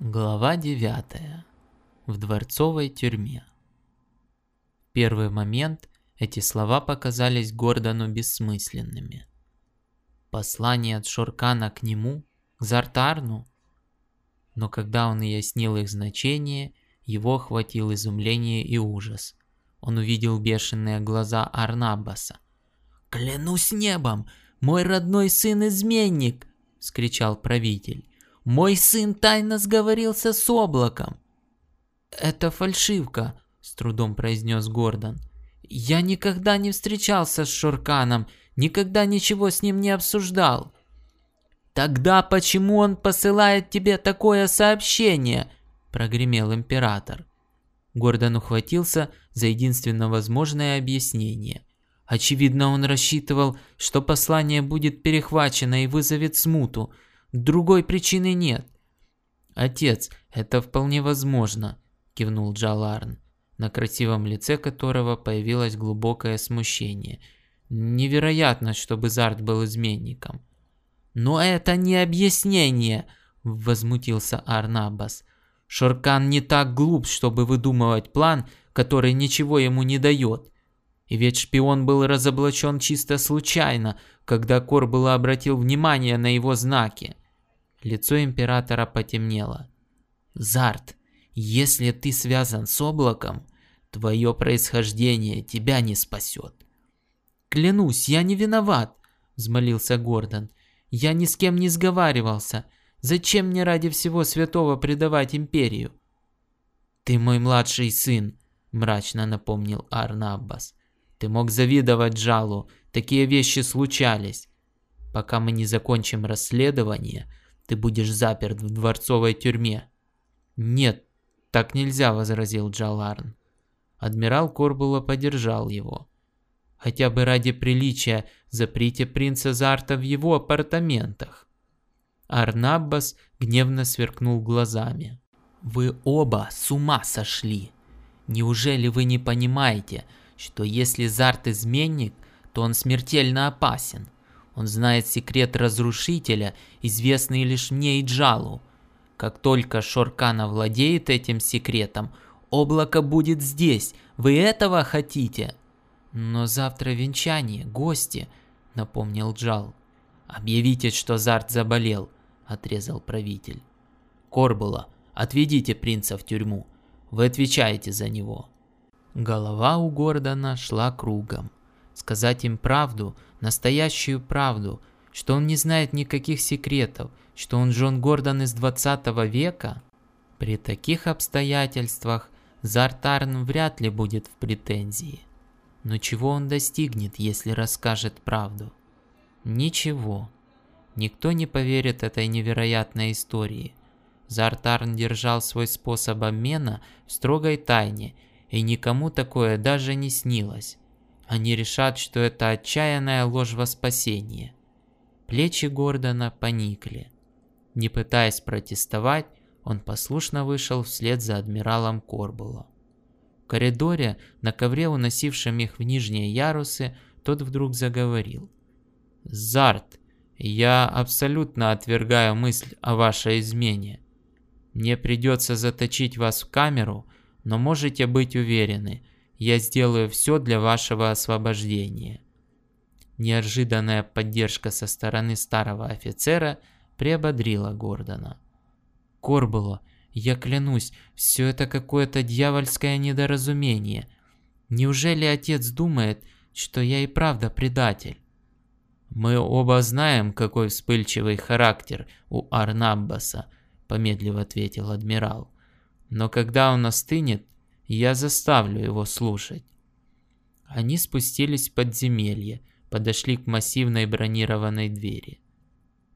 Глава 9. В дворцовой тюрьме. В первый момент эти слова показались Гордону бессмысленными. Послание от Шоркана к нему, к Зартарну? Но когда он уяснил их значение, его охватил изумление и ужас. Он увидел бешеные глаза Арнабаса. «Клянусь небом, мой родной сын изменник!» — вскричал правитель. Мой сын тайно сговорился с облаком. Это фальшивка, с трудом произнес Гордон. Я никогда не встречался с Шурканом, никогда ничего с ним не обсуждал. Тогда почему он посылает тебе такое сообщение? прогремел император. Гордон ухватился за единственно возможное объяснение. Очевидно, он рассчитывал, что послание будет перехвачено и вызовет смуту, Другой причины нет. Отец, это вполне возможно, кивнул Джаларн, на красивом лице которого появилось глубокое смущение. Невероятно, чтобы Зарт был изменником. Но это не объяснение, возмутился Арнабас. Шоркан не так глуп, чтобы выдумывать план, который ничего ему не дает. И ведь шпион был разоблачен чисто случайно, когда Корбула обратил внимание на его знаки. Лицо императора потемнело. «Зарт, если ты связан с облаком, твое происхождение тебя не спасет». «Клянусь, я не виноват», — взмолился Гордон. «Я ни с кем не сговаривался. Зачем мне ради всего святого предавать империю?» «Ты мой младший сын», — мрачно напомнил Арнаббас. «Ты мог завидовать Джалу, такие вещи случались. Пока мы не закончим расследование, ты будешь заперт в дворцовой тюрьме. Нет, так нельзя, возразил Джаларн. Адмирал Корбула поддержал его. Хотя бы ради приличия заприте принца Зарта в его апартаментах. Арнаббас гневно сверкнул глазами. «Вы оба с ума сошли! Неужели вы не понимаете, что если Зарт изменник, то он смертельно опасен? Он знает секрет разрушителя, известный лишь мне и Джалу. Как только Шоркана владеет этим секретом, облако будет здесь. Вы этого хотите? Но завтра венчание, гости, напомнил Джал. Объявите, что Зарт заболел, отрезал правитель. Корбула, отведите принца в тюрьму. Вы отвечаете за него. Голова у Гордона шла кругом. Сказать им правду – настоящую правду, что он не знает никаких секретов, что он Джон Гордон из 20 века? При таких обстоятельствах Зартарн вряд ли будет в претензии. Но чего он достигнет, если расскажет правду? Ничего. Никто не поверит этой невероятной истории. Зартарн держал свой способ обмена в строгой тайне, и никому такое даже не снилось. Они решат, что это отчаянная ложь во спасение. Плечи Гордона поникли. Не пытаясь протестовать, он послушно вышел вслед за адмиралом Корбула. В коридоре, на ковре, уносившем их в нижние ярусы, тот вдруг заговорил. «Зарт, я абсолютно отвергаю мысль о вашей измене. Мне придется заточить вас в камеру, но можете быть уверены – я сделаю все для вашего освобождения. Неожиданная поддержка со стороны старого офицера приободрила Гордона. Корбуло, я клянусь, все это какое-то дьявольское недоразумение. Неужели отец думает, что я и правда предатель? Мы оба знаем, какой вспыльчивый характер у Арнаббаса, помедлив ответил адмирал. Но когда он остынет, я заставлю его слушать. Они спустились в подземелье, подошли к массивной бронированной двери.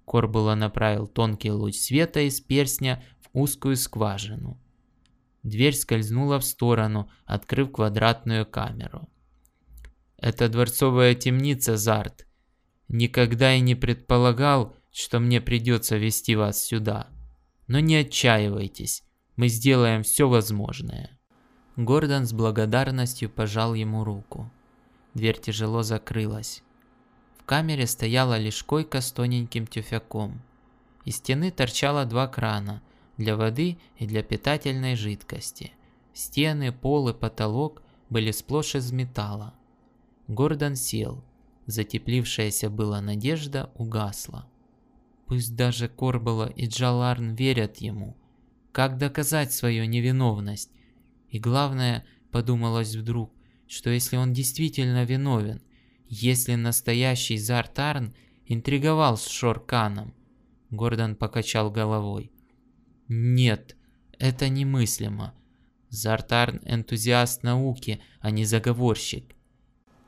Корбула направил тонкий луч света из перстня в узкую скважину. Дверь скользнула в сторону, открыв квадратную камеру. «Это дворцовая темница, Зарт. Никогда и не предполагал, что мне придется вести вас сюда. Но не отчаивайтесь, мы сделаем все возможное». Гордон с благодарностью пожал ему руку. Дверь тяжело закрылась. В камере стояла лишь койка с тоненьким тюфяком. Из стены торчало два крана, для воды и для питательной жидкости. Стены, пол и потолок были сплошь из металла. Гордон сел. Затеплившаяся была надежда угасла. Пусть даже Корбала и Джаларн верят ему. Как доказать свою невиновность? И главное, подумалось вдруг, что если он действительно виновен, если настоящий Зартарн интриговал с Шорканом, Гордон покачал головой. Нет, это немыслимо. Зартарн энтузиаст науки, а не заговорщик.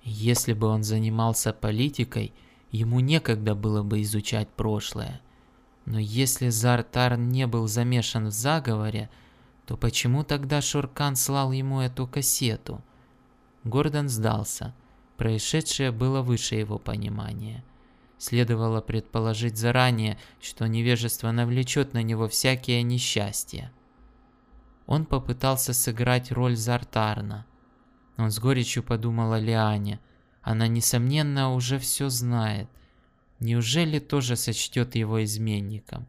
Если бы он занимался политикой, ему некогда было бы изучать прошлое. Но если Зартарн не был замешан в заговоре, то почему тогда Шуркан слал ему эту кассету? Гордон сдался. Происшедшее было выше его понимания. Следовало предположить заранее, что невежество навлечет на него всякие несчастья. Он попытался сыграть роль Зартарна. Он с горечью подумал о Лиане. Она, несомненно, уже все знает. Неужели тоже сочтет его изменником?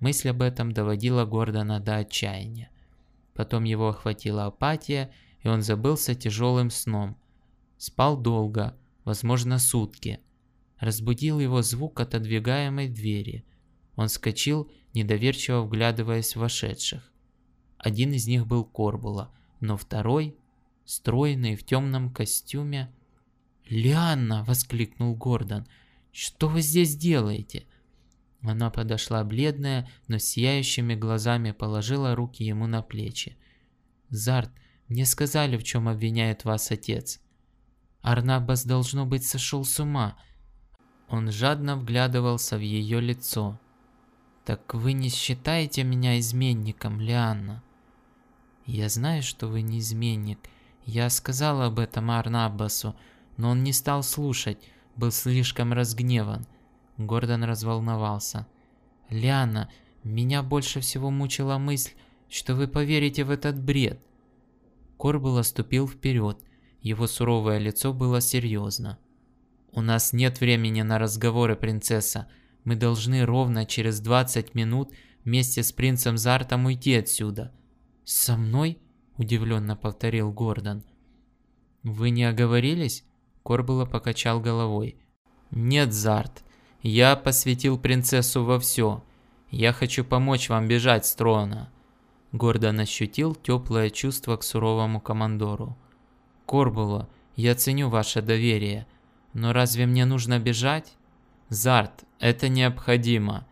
Мысль об этом доводила Гордона до отчаяния. Потом его охватила апатия, и он забылся тяжелым сном. Спал долго, возможно, сутки. Разбудил его звук отодвигаемой двери. Он вскочил, недоверчиво вглядываясь в вошедших. Один из них был Корбула, но второй, стройный в темном костюме... «Лианна!» — воскликнул Гордон. «Что вы здесь делаете?» Она подошла бледная, но сияющими глазами положила руки ему на плечи. «Зарт, мне сказали, в чем обвиняет вас отец. Арнабас, должно быть, сошел с ума». Он жадно вглядывался в ее лицо. «Так вы не считаете меня изменником, Лианна?» «Я знаю, что вы не изменник. Я сказал об этом Арнабасу, но он не стал слушать, был слишком разгневан. Гордон разволновался. «Лиана, меня больше всего мучила мысль, что вы поверите в этот бред». Корбул оступил вперед, его суровое лицо было серьезно. «У нас нет времени на разговоры, принцесса. Мы должны ровно через 20 минут вместе с принцем Зартом уйти отсюда». «Со мной?» – удивленно повторил Гордон. «Вы не оговорились?» Корбула покачал головой. «Нет, Зарт, я посвятил принцессу во все. Я хочу помочь вам бежать с трона». Гордон ощутил теплое чувство к суровому командору. «Корбула, я ценю ваше доверие, но разве мне нужно бежать?» «Зарт, это необходимо.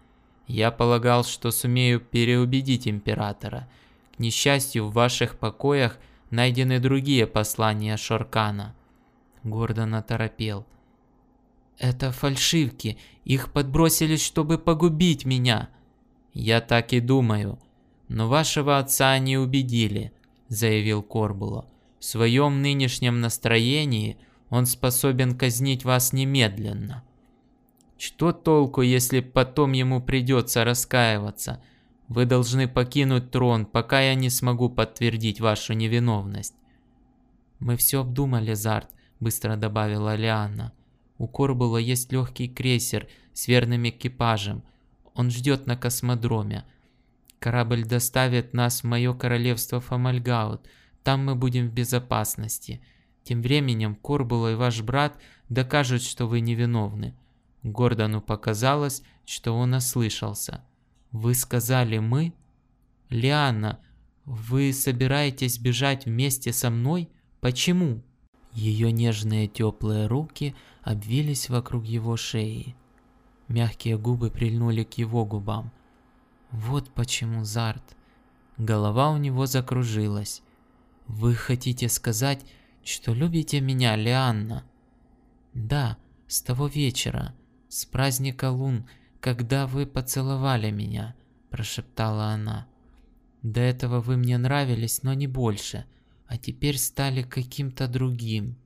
Я полагал, что сумею переубедить императора. К несчастью, в ваших покоях найдены другие послания Шоркана. Гордон оторопел. «Это фальшивки. Их подбросили, чтобы погубить меня». «Я так и думаю. Но вашего отца они убедили», — заявил Корбула. «В своем нынешнем настроении он способен казнить вас немедленно». «Что толку, если потом ему придется раскаиваться? Вы должны покинуть трон, пока я не смогу подтвердить вашу невиновность». «Мы все обдумали, Зарт быстро добавила Лианна. У Корбула есть легкий крейсер с верным экипажем. Он ждет на космодроме. Корабль доставит нас в мое королевство Фомальгаут. Там мы будем в безопасности. Тем временем Корбула и ваш брат докажут, что вы невиновны. Гордону показалось, что он ослышался. «Вы сказали «мы»?» «Лианна, вы собираетесь бежать вместе со мной? Почему?» Ее нежные теплые руки обвились вокруг его шеи. Мягкие губы прильнули к его губам. Вот почему Зарт. Голова у него закружилась. Вы хотите сказать, что любите меня, Лианна? Да, с того вечера, с праздника лун, когда вы поцеловали меня, прошептала она. До этого вы мне нравились, но не больше а теперь стали каким-то другим.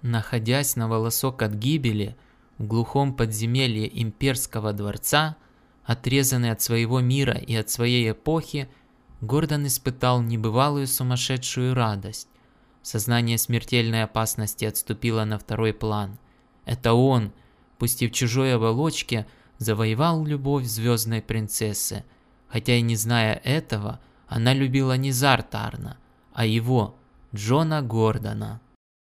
Находясь на волосок от гибели, в глухом подземелье имперского дворца, отрезанный от своего мира и от своей эпохи, Гордон испытал небывалую сумасшедшую радость. Сознание смертельной опасности отступило на второй план. Это он, пусть и в чужой оболочке, завоевал любовь звездной принцессы. Хотя и не зная этого, она любила не Зартарна, а его, Джона Гордона.